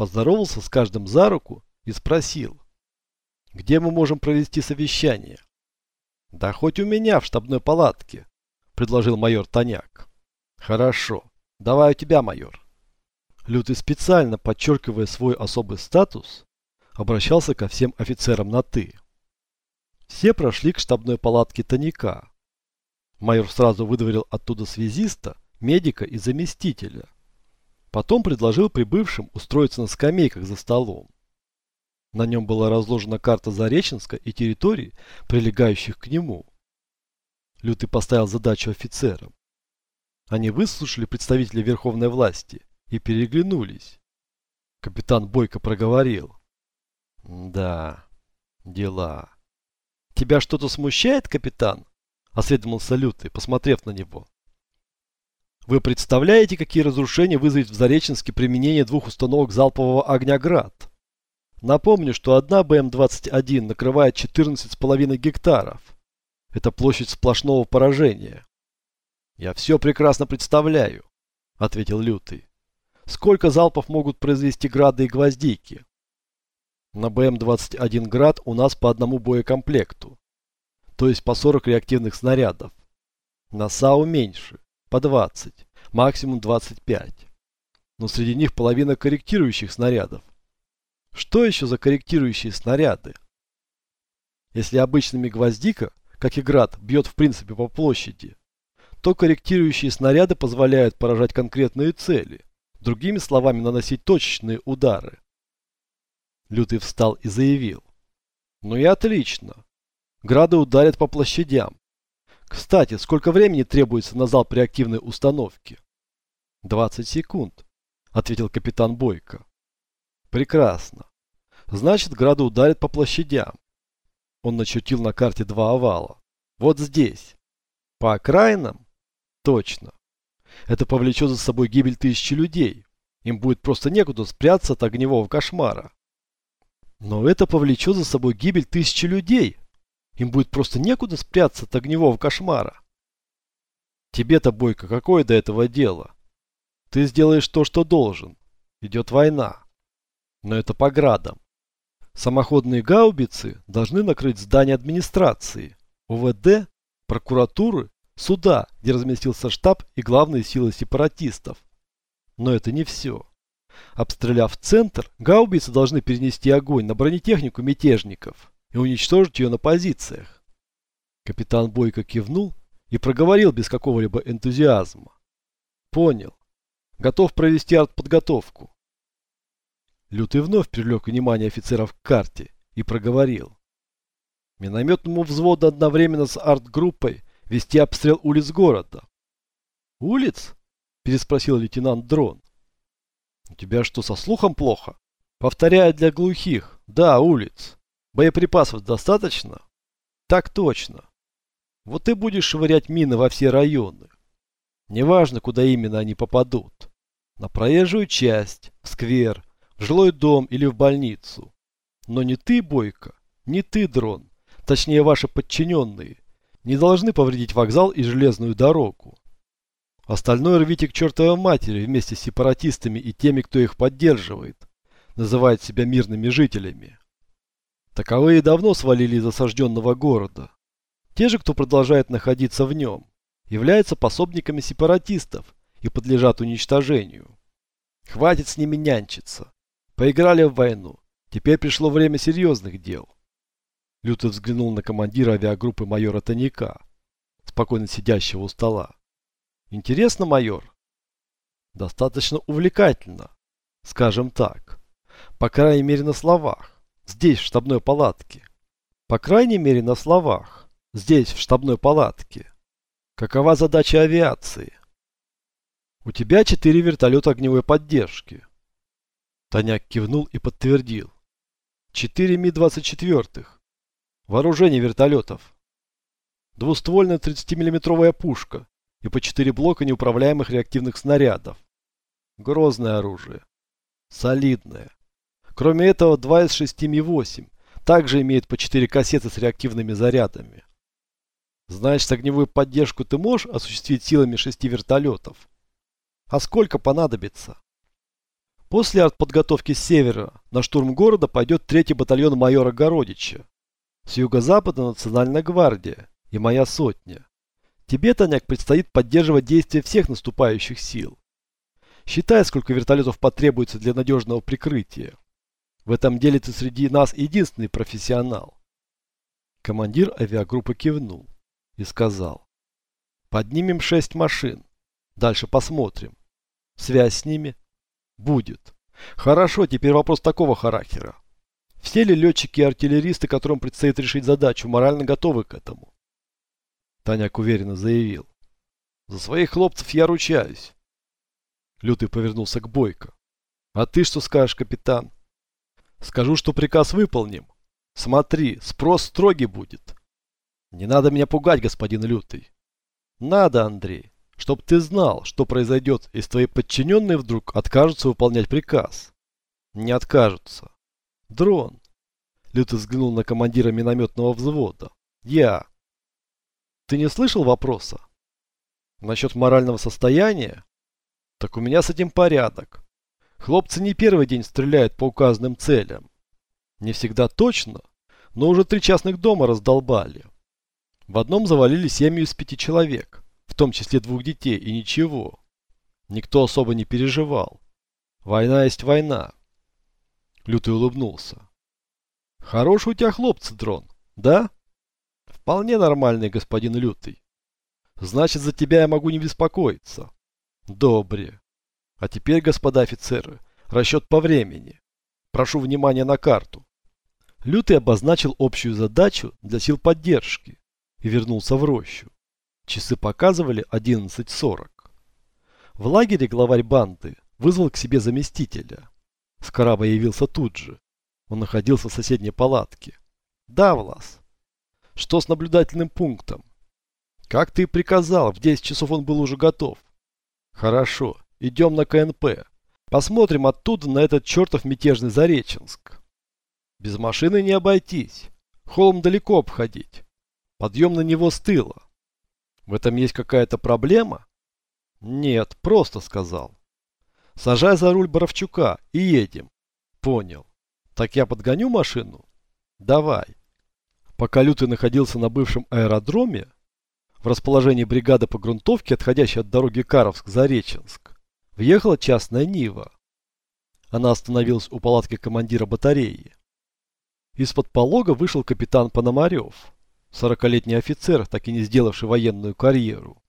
поздоровался с каждым за руку и спросил, где мы можем провести совещание. Да хоть у меня в штабной палатке, предложил майор Тоняк. Хорошо, давай у тебя, майор. Лютый специально, подчеркивая свой особый статус, обращался ко всем офицерам на «ты». Все прошли к штабной палатке Тоняка. Майор сразу выдворил оттуда связиста, медика и заместителя. Потом предложил прибывшим устроиться на скамейках за столом. На нем была разложена карта Зареченска и территорий, прилегающих к нему. Лютый поставил задачу офицерам. Они выслушали представителя верховной власти и переглянулись. Капитан Бойко проговорил. «Да, дела. Тебя что-то смущает, капитан?» Осведомился Лютый, посмотрев на него. «Вы представляете, какие разрушения вызовет в Зареченске применение двух установок залпового огня «Град»?» Напомню, что одна БМ-21 накрывает 14,5 гектаров. Это площадь сплошного поражения. Я все прекрасно представляю, ответил Лютый. Сколько залпов могут произвести грады и гвоздейки? На БМ-21 град у нас по одному боекомплекту. То есть по 40 реактивных снарядов. На САУ меньше, по 20, максимум 25. Но среди них половина корректирующих снарядов. Что еще за корректирующие снаряды? Если обычными гвоздика, как и град, бьет в принципе по площади, то корректирующие снаряды позволяют поражать конкретные цели, другими словами наносить точечные удары. Лютый встал и заявил. Ну и отлично. Грады ударят по площадям. Кстати, сколько времени требуется на залп реактивной установки? 20 секунд, ответил капитан Бойко. Прекрасно. Значит, грады ударят по площадям. Он начертил на карте два овала. Вот здесь. По окраинам? Точно. Это повлечет за собой гибель тысячи людей. Им будет просто некуда спрятаться от огневого кошмара. Но это повлечет за собой гибель тысячи людей. Им будет просто некуда спрятаться от огневого кошмара. Тебе-то, Бойко, какое до этого дело? Ты сделаешь то, что должен. Идет война. Но это по градам. Самоходные гаубицы должны накрыть здание администрации, ОВД, прокуратуры, суда, где разместился штаб и главные силы сепаратистов. Но это не все. Обстреляв центр, гаубицы должны перенести огонь на бронетехнику мятежников и уничтожить ее на позициях. Капитан Бойко кивнул и проговорил без какого-либо энтузиазма. Понял. Готов провести артподготовку. Лютый вновь привлек внимание офицеров к карте и проговорил. Минометному взводу одновременно с арт-группой вести обстрел улиц города. «Улиц?» – переспросил лейтенант Дрон. «У тебя что, со слухом плохо?» «Повторяю для глухих. Да, улиц. Боеприпасов достаточно?» «Так точно. Вот ты будешь швырять мины во все районы. Неважно, куда именно они попадут. На проезжую часть, в сквер, в жилой дом или в больницу. Но не ты, Бойко, не ты, Дрон, точнее ваши подчиненные, не должны повредить вокзал и железную дорогу. Остальное рвите к чертовой матери вместе с сепаратистами и теми, кто их поддерживает, называет себя мирными жителями. Таковые давно свалили из осажденного города. Те же, кто продолжает находиться в нем, являются пособниками сепаратистов и подлежат уничтожению. Хватит с ними нянчиться. Поиграли в войну. Теперь пришло время серьезных дел. Лютый взглянул на командира авиагруппы майора Тоняка, спокойно сидящего у стола. Интересно, майор? Достаточно увлекательно, скажем так. По крайней мере на словах. Здесь, в штабной палатке. По крайней мере на словах. Здесь, в штабной палатке. Какова задача авиации? У тебя четыре вертолета огневой поддержки. Тоняк кивнул и подтвердил. Четыре Ми-24. Вооружение вертолетов. Двуствольная 30-миллиметровая пушка и по четыре блока неуправляемых реактивных снарядов. Грозное оружие. Солидное. Кроме этого, два из шести Ми-8 также имеют по четыре кассеты с реактивными зарядами. Значит, огневую поддержку ты можешь осуществить силами шести вертолетов? А сколько понадобится? После артподготовки с севера на штурм города пойдет третий батальон майора Городича. С юго-запада Национальная гвардия и моя сотня. Тебе, Тоняк, предстоит поддерживать действия всех наступающих сил. Считай, сколько вертолетов потребуется для надежного прикрытия. В этом деле ты среди нас единственный профессионал. Командир авиагруппы кивнул и сказал. Поднимем шесть машин. Дальше посмотрим. Связь с ними? Будет. Хорошо, теперь вопрос такого характера. Все ли летчики и артиллеристы, которым предстоит решить задачу, морально готовы к этому? Таняк уверенно заявил. За своих хлопцев я ручаюсь. Лютый повернулся к Бойко. А ты что скажешь, капитан? Скажу, что приказ выполним. Смотри, спрос строгий будет. Не надо меня пугать, господин Лютый. Надо, Андрей, чтоб ты знал, что произойдет, если твои подчиненные вдруг откажутся выполнять приказ. Не откажутся. Дрон. Лютый взглянул на командира минометного взвода. Я. Ты не слышал вопроса? Насчет морального состояния? Так у меня с этим порядок. Хлопцы не первый день стреляют по указанным целям. Не всегда точно, но уже три частных дома раздолбали. В одном завалили семью из пяти человек, в том числе двух детей, и ничего. Никто особо не переживал. Война есть война. Лютый улыбнулся. Хороший у тебя хлопцы, дрон, да? Вполне нормальный, господин Лютый. Значит, за тебя я могу не беспокоиться. Добре. А теперь, господа офицеры, расчет по времени. Прошу внимания на карту. Лютый обозначил общую задачу для сил поддержки и вернулся в рощу. Часы показывали 11.40. В лагере главарь банды вызвал к себе заместителя. Скараба явился тут же. Он находился в соседней палатке. Да, Влас. Что с наблюдательным пунктом? Как ты и приказал, в 10 часов он был уже готов. Хорошо, идем на КНП. Посмотрим оттуда на этот чертов мятежный Зареченск. Без машины не обойтись. Холм далеко обходить. Подъем на него с тыла. В этом есть какая-то проблема? Нет, просто сказал. Сажай за руль Боровчука и едем. Понял. Так я подгоню машину? Давай. Пока Лютый находился на бывшем аэродроме, в расположении бригады по грунтовке, отходящей от дороги Каровск-Зареченск, въехала частная Нива. Она остановилась у палатки командира батареи. Из-под полога вышел капитан Пономарев, сорокалетний офицер, так и не сделавший военную карьеру.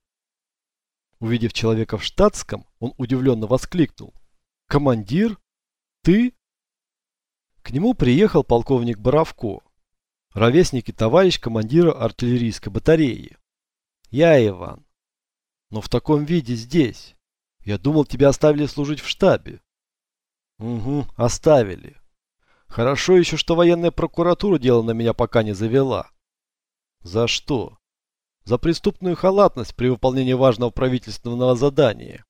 Увидев человека в штатском, он удивленно воскликнул. «Командир? Ты?» К нему приехал полковник Боровко, ровесник и товарищ командира артиллерийской батареи. «Я Иван. Но в таком виде здесь. Я думал, тебя оставили служить в штабе». «Угу, оставили. Хорошо еще, что военная прокуратура дело на меня пока не завела». «За что?» за преступную халатность при выполнении важного правительственного задания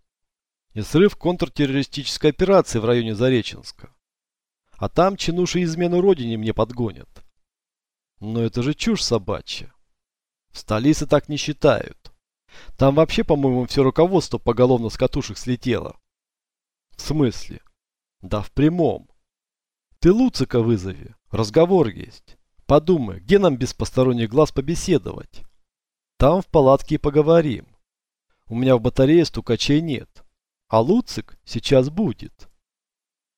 и срыв контртеррористической операции в районе Зареченска. А там чинуши измену родине мне подгонят. Но это же чушь собачья. В столице так не считают. Там вообще, по-моему, все руководство поголовно с катушек слетело. В смысле? Да в прямом. Ты Луцика вызови, разговор есть. Подумай, где нам без посторонних глаз побеседовать? Там в палатке и поговорим. У меня в батарее стукачей нет. А Луцик сейчас будет.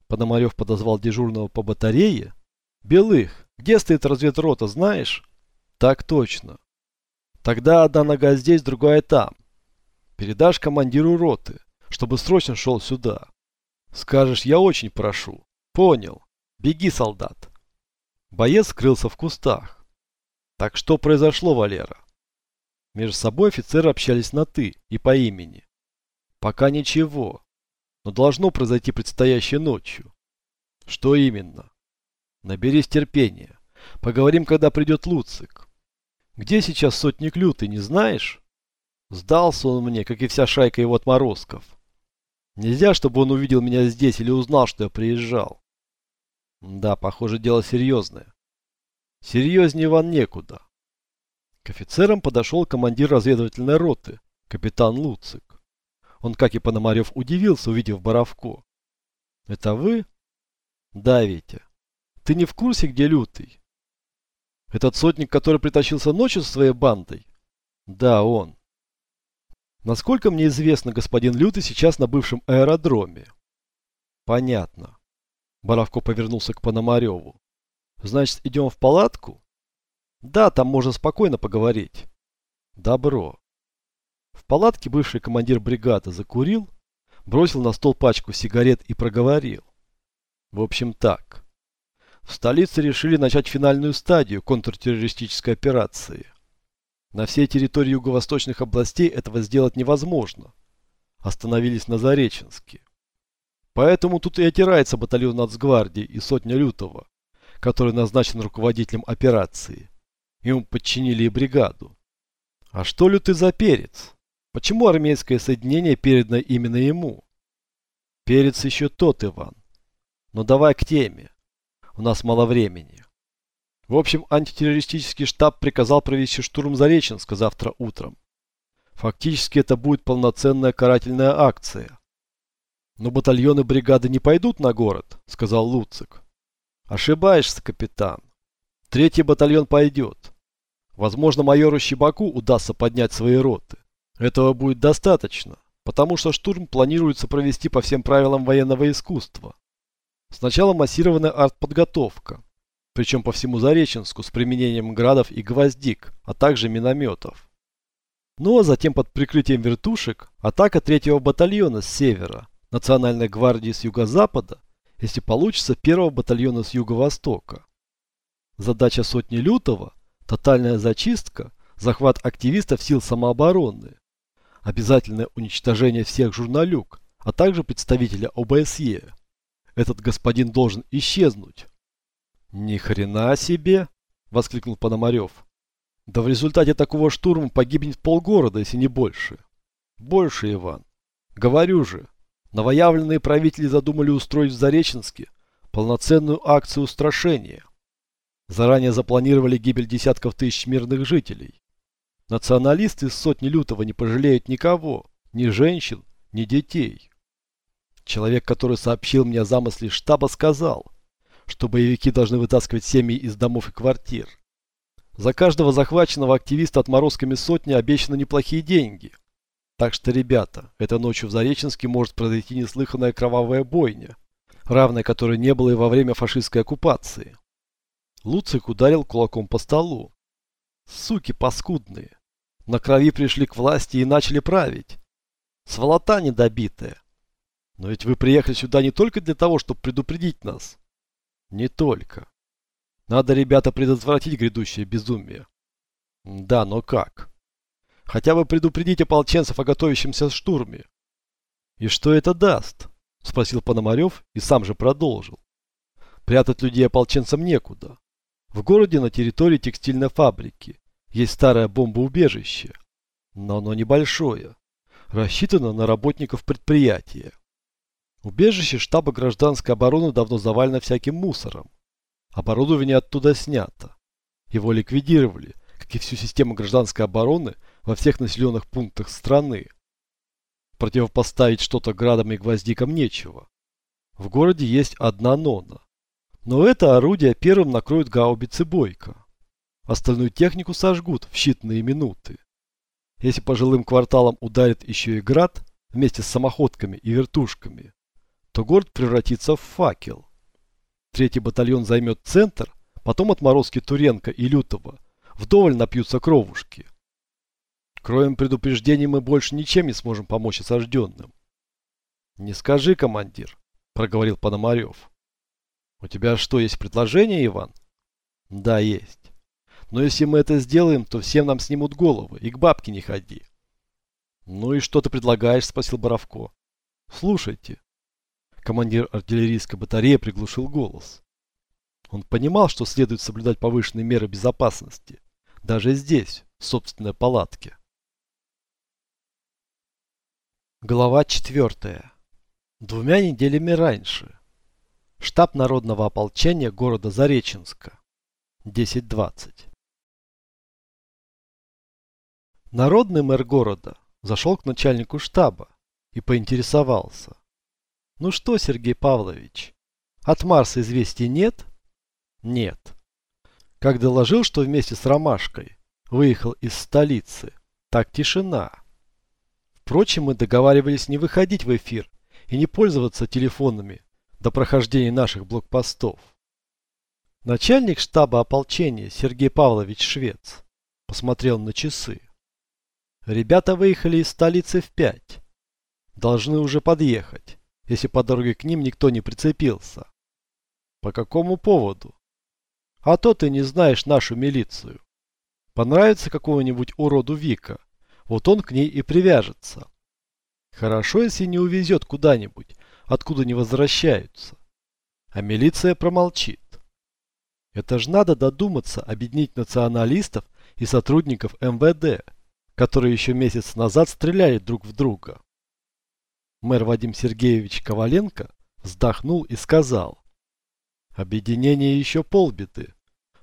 Пономарев подозвал дежурного по батарее. Белых, где стоит разведрота, знаешь? Так точно. Тогда одна нога здесь, другая там. Передашь командиру роты, чтобы срочно шел сюда. Скажешь, я очень прошу. Понял. Беги, солдат. Боец скрылся в кустах. Так что произошло, Валера? Между собой офицеры общались на «ты» и по имени. Пока ничего, но должно произойти предстоящей ночью. Что именно? Наберись терпения. Поговорим, когда придет Луцик. Где сейчас сотник Лютый, не знаешь? Сдался он мне, как и вся шайка его отморозков. Нельзя, чтобы он увидел меня здесь или узнал, что я приезжал. Да, похоже, дело серьезное. Серьезнее ван некуда. К офицерам подошел командир разведывательной роты, капитан Луцик. Он, как и Пономарев, удивился, увидев Боровко. Это вы? Да, Витя. Ты не в курсе, где Лютый? Этот сотник, который притащился ночью со своей бандой? Да, он. Насколько мне известно, господин Лютый сейчас на бывшем аэродроме. Понятно. Боровко повернулся к Пономареву. Значит, идем в палатку? Да, там можно спокойно поговорить. Добро. В палатке бывший командир бригады закурил, бросил на стол пачку сигарет и проговорил. В общем так. В столице решили начать финальную стадию контртеррористической операции. На всей территории юго-восточных областей этого сделать невозможно. Остановились на Зареченске. Поэтому тут и отирается батальон нацгвардии и сотня лютого, который назначен руководителем операции. Ему подчинили и бригаду. А что лютый за перец? Почему армейское соединение передано именно ему? Перец еще тот, Иван. Но давай к теме. У нас мало времени. В общем, антитеррористический штаб приказал провести штурм Зареченска завтра утром. Фактически это будет полноценная карательная акция. Но батальоны бригады не пойдут на город, сказал Луцик. Ошибаешься, капитан. Третий батальон пойдет. Возможно, майору Щебаку удастся поднять свои роты. Этого будет достаточно, потому что штурм планируется провести по всем правилам военного искусства. Сначала массированная артподготовка, причем по всему Зареченску с применением градов и гвоздик, а также минометов. Ну а затем под прикрытием вертушек атака третьего батальона с севера, Национальной гвардии с юго-запада, если получится первого батальона с юго-востока. Задача сотни лютого – тотальная зачистка, захват активистов сил самообороны, обязательное уничтожение всех журналюк, а также представителя ОБСЕ. Этот господин должен исчезнуть. «Ни хрена себе!» – воскликнул Пономарев. «Да в результате такого штурма погибнет полгорода, если не больше». «Больше, Иван. Говорю же, новоявленные правители задумали устроить в Зареченске полноценную акцию устрашения. Заранее запланировали гибель десятков тысяч мирных жителей. Националисты сотни лютого не пожалеют никого, ни женщин, ни детей. Человек, который сообщил мне о замысле штаба, сказал, что боевики должны вытаскивать семьи из домов и квартир. За каждого захваченного активиста отморозками сотни обещаны неплохие деньги. Так что, ребята, этой ночью в Зареченске может произойти неслыханная кровавая бойня, равной которой не было и во время фашистской оккупации. Луцик ударил кулаком по столу. Суки паскудные. На крови пришли к власти и начали править. Сволота недобитая. Но ведь вы приехали сюда не только для того, чтобы предупредить нас. Не только. Надо, ребята, предотвратить грядущее безумие. Да, но как? Хотя бы предупредить ополченцев о готовящемся штурме. И что это даст? Спросил Пономарев и сам же продолжил. Прятать людей ополченцам некуда. В городе на территории текстильной фабрики есть старое бомбоубежище, но оно небольшое, рассчитано на работников предприятия. Убежище штаба гражданской обороны давно завалено всяким мусором. Оборудование оттуда снято. Его ликвидировали, как и всю систему гражданской обороны во всех населенных пунктах страны. Противопоставить что-то градам и гвоздикам нечего. В городе есть одна нона. Но это орудие первым накроют гаубицы Бойко. Остальную технику сожгут в считанные минуты. Если по жилым кварталам ударит еще и град, вместе с самоходками и вертушками, то город превратится в факел. Третий батальон займет центр, потом отморозки Туренко и Лютого вдоволь напьются кровушки. Кроем предупреждений мы больше ничем не сможем помочь осажденным. Не скажи, командир, проговорил Пономарев. У тебя что, есть предложение, Иван? Да, есть. Но если мы это сделаем, то всем нам снимут головы, и к бабке не ходи. Ну и что ты предлагаешь, спросил Боровко. Слушайте, Командир артиллерийской батареи приглушил голос. Он понимал, что следует соблюдать повышенные меры безопасности, даже здесь, в собственной палатке. Глава 4. Двумя неделями раньше. Штаб народного ополчения города Зареченска. 10.20. Народный мэр города зашел к начальнику штаба и поинтересовался, Ну что, Сергей Павлович, от Марса известий нет? Нет. Как доложил, что вместе с Ромашкой выехал из столицы, так тишина. Впрочем, мы договаривались не выходить в эфир и не пользоваться телефонами до прохождения наших блокпостов. Начальник штаба ополчения Сергей Павлович Швец посмотрел на часы. Ребята выехали из столицы в пять. Должны уже подъехать, если по дороге к ним никто не прицепился. По какому поводу? А то ты не знаешь нашу милицию. Понравится какому-нибудь уроду Вика, вот он к ней и привяжется. Хорошо, если не увезет куда-нибудь, откуда не возвращаются. А милиция промолчит. Это ж надо додуматься объединить националистов и сотрудников МВД, которые еще месяц назад стреляли друг в друга. Мэр Вадим Сергеевич Коваленко вздохнул и сказал, объединение еще полбеды,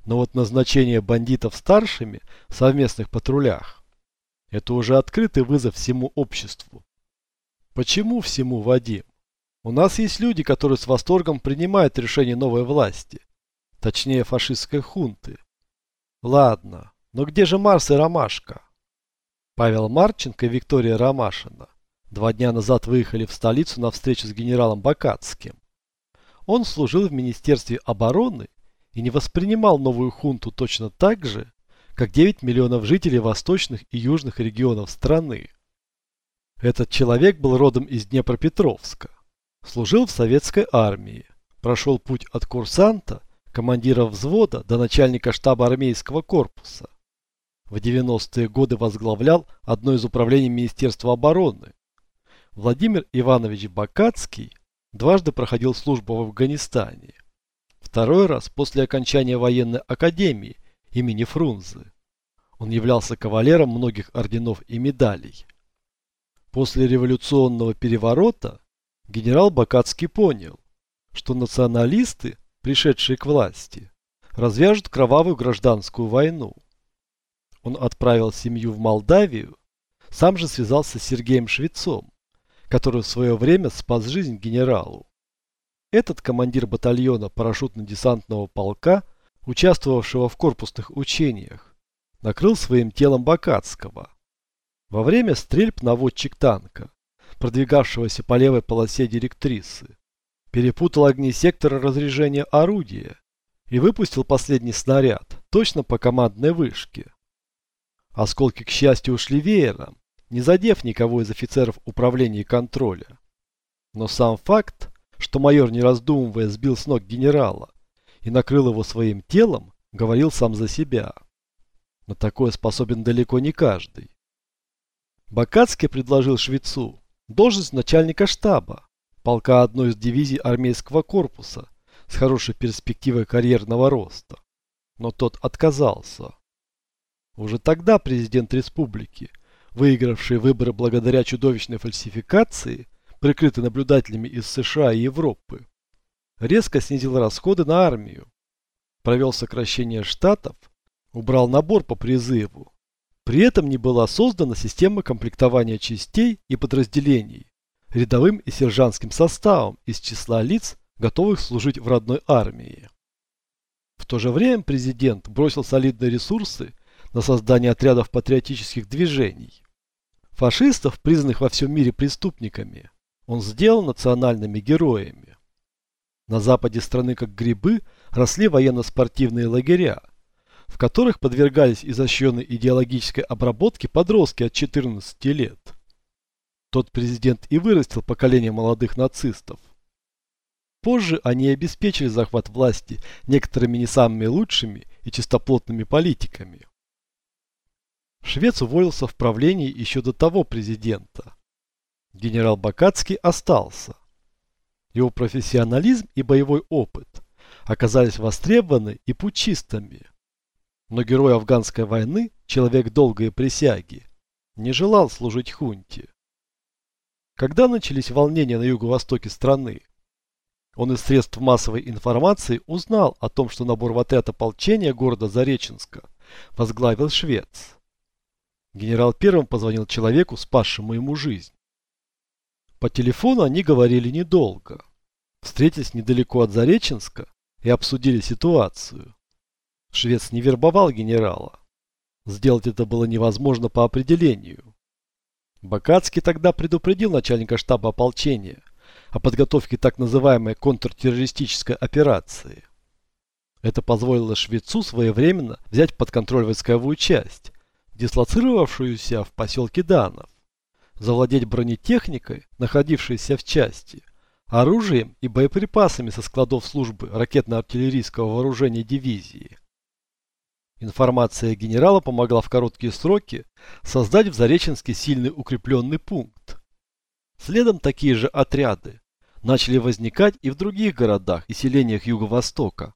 но вот назначение бандитов старшими в совместных патрулях – это уже открытый вызов всему обществу. Почему всему, Вадим? У нас есть люди, которые с восторгом принимают решение новой власти, точнее фашистской хунты. Ладно, но где же Марс и Ромашка? Павел Марченко и Виктория Ромашина два дня назад выехали в столицу на встречу с генералом Бакатским. Он служил в Министерстве обороны и не воспринимал новую хунту точно так же, как 9 миллионов жителей восточных и южных регионов страны. Этот человек был родом из Днепропетровска, служил в советской армии, прошел путь от курсанта, командира взвода до начальника штаба армейского корпуса. В 90-е годы возглавлял одно из управлений Министерства обороны. Владимир Иванович Бакацкий дважды проходил службу в Афганистане. Второй раз после окончания военной академии имени Фрунзе. Он являлся кавалером многих орденов и медалей. После революционного переворота генерал Бакацкий понял, что националисты, пришедшие к власти, развяжут кровавую гражданскую войну. Он отправил семью в Молдавию, сам же связался с Сергеем Швецом, который в свое время спас жизнь генералу. Этот командир батальона парашютно-десантного полка, участвовавшего в корпусных учениях, накрыл своим телом Бакатского. Во время стрельб наводчик танка, продвигавшегося по левой полосе директрисы, перепутал огни сектора разряжения орудия и выпустил последний снаряд точно по командной вышке. Осколки, к счастью, ушли веером, не задев никого из офицеров управления и контроля. Но сам факт, что майор, не раздумывая, сбил с ног генерала и накрыл его своим телом, говорил сам за себя. На такое способен далеко не каждый. Бакацкий предложил швецу должность начальника штаба, полка одной из дивизий армейского корпуса с хорошей перспективой карьерного роста. Но тот отказался. Уже тогда президент республики, выигравший выборы благодаря чудовищной фальсификации, прикрытой наблюдателями из США и Европы, резко снизил расходы на армию, провел сокращение штатов, убрал набор по призыву. При этом не была создана система комплектования частей и подразделений рядовым и сержантским составом из числа лиц, готовых служить в родной армии. В то же время президент бросил солидные ресурсы на создание отрядов патриотических движений. Фашистов, признанных во всем мире преступниками, он сделал национальными героями. На западе страны как грибы росли военно-спортивные лагеря, в которых подвергались изощренной идеологической обработке подростки от 14 лет. Тот президент и вырастил поколение молодых нацистов. Позже они обеспечили захват власти некоторыми не самыми лучшими и чистоплотными политиками. Швец уволился в правлении еще до того президента. Генерал Бакацкий остался. Его профессионализм и боевой опыт оказались востребованы и путчистами. Но герой афганской войны, человек долгой присяги, не желал служить хунте. Когда начались волнения на юго-востоке страны, он из средств массовой информации узнал о том, что набор в отряд ополчения города Зареченска возглавил швец. Генерал первым позвонил человеку, спасшему ему жизнь. По телефону они говорили недолго. Встретились недалеко от Зареченска и обсудили ситуацию. Швец не вербовал генерала. Сделать это было невозможно по определению. Бакацкий тогда предупредил начальника штаба ополчения о подготовке так называемой контртеррористической операции. Это позволило швецу своевременно взять под контроль войсковую часть, дислоцировавшуюся в поселке Данов, завладеть бронетехникой, находившейся в части, оружием и боеприпасами со складов службы ракетно-артиллерийского вооружения дивизии. Информация генерала помогла в короткие сроки создать в Зареченске сильный укрепленный пункт. Следом такие же отряды начали возникать и в других городах и селениях Юго-Востока.